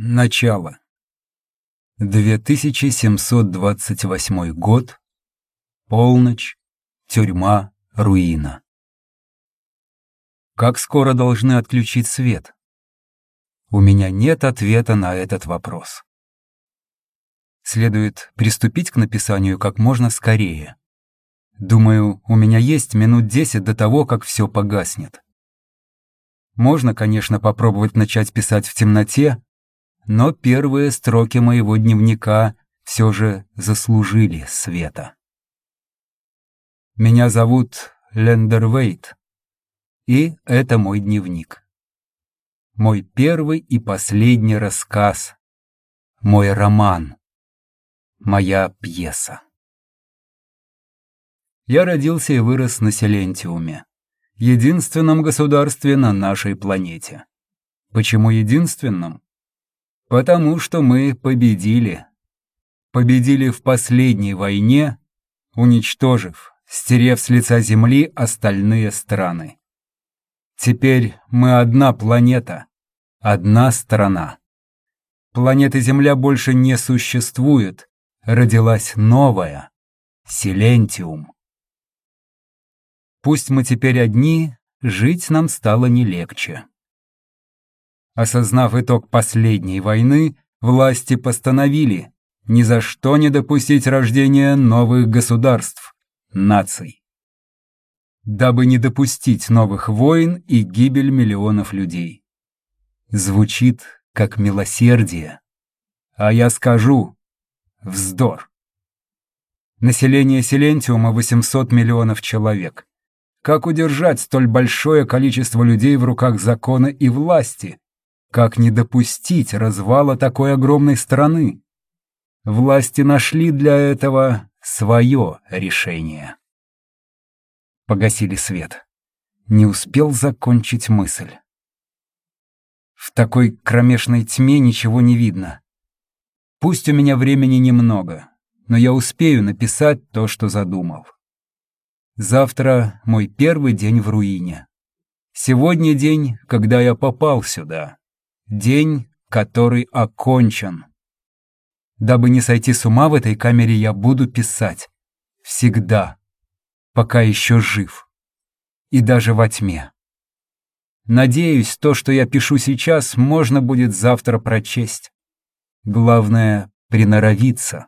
Начало. 2728 год. Полночь. Тюрьма. Руина. Как скоро должны отключить свет? У меня нет ответа на этот вопрос. Следует приступить к написанию как можно скорее. Думаю, у меня есть минут десять до того, как все погаснет. Можно, конечно, попробовать начать писать в темноте, но первые строки моего дневника все же заслужили света. Меня зовут Лендер Вейт, и это мой дневник. Мой первый и последний рассказ, мой роман, моя пьеса. Я родился и вырос на Селентиуме, единственном государстве на нашей планете. Почему единственном? Потому что мы победили. Победили в последней войне, уничтожив, стерев с лица Земли остальные страны. Теперь мы одна планета, одна страна. Планеты Земля больше не существует, родилась новая, Силентиум. Пусть мы теперь одни, жить нам стало не легче. Осознав итог последней войны, власти постановили ни за что не допустить рождения новых государств, наций. Дабы не допустить новых войн и гибель миллионов людей. Звучит как милосердие. А я скажу — вздор. Население Силентиума 800 миллионов человек. Как удержать столь большое количество людей в руках закона и власти? Как не допустить развала такой огромной страны? Власти нашли для этого свое решение. Погасили свет. Не успел закончить мысль. В такой кромешной тьме ничего не видно. Пусть у меня времени немного, но я успею написать то, что задумал. Завтра мой первый день в руине. Сегодня день, когда я попал сюда. День, который окончен. Дабы не сойти с ума в этой камере, я буду писать. Всегда. Пока еще жив. И даже во тьме. Надеюсь, то, что я пишу сейчас, можно будет завтра прочесть. Главное — приноровиться.